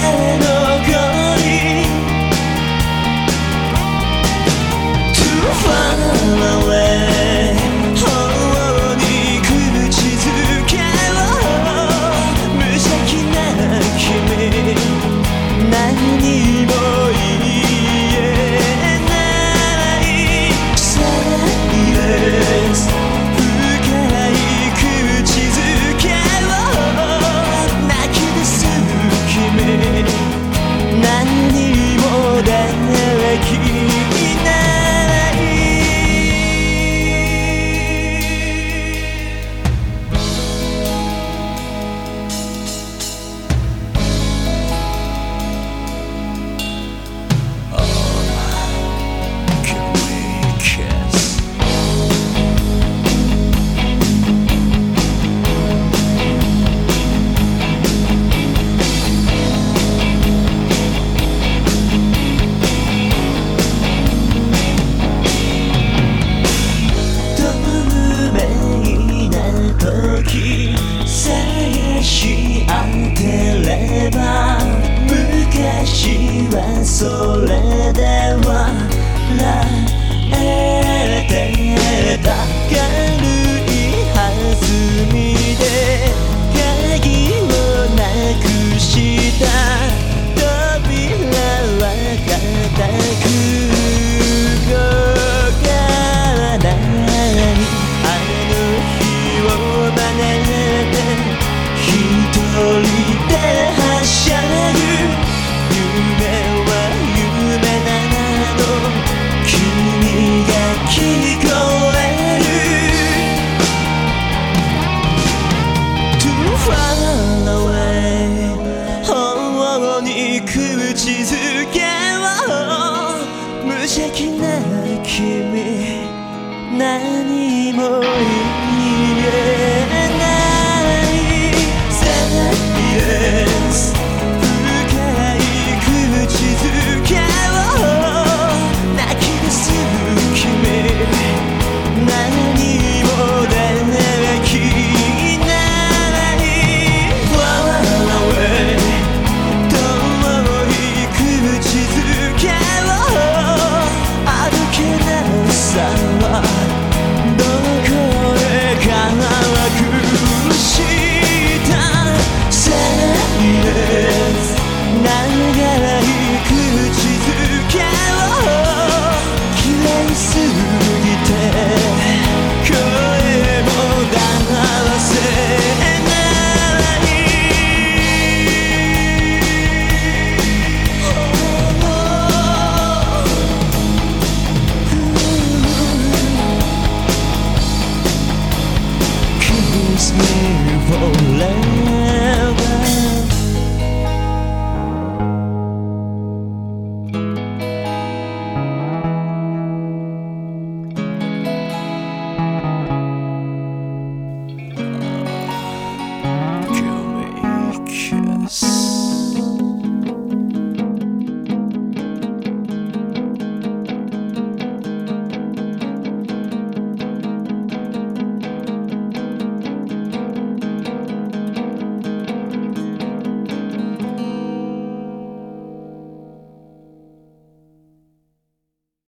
home. for land. Eh?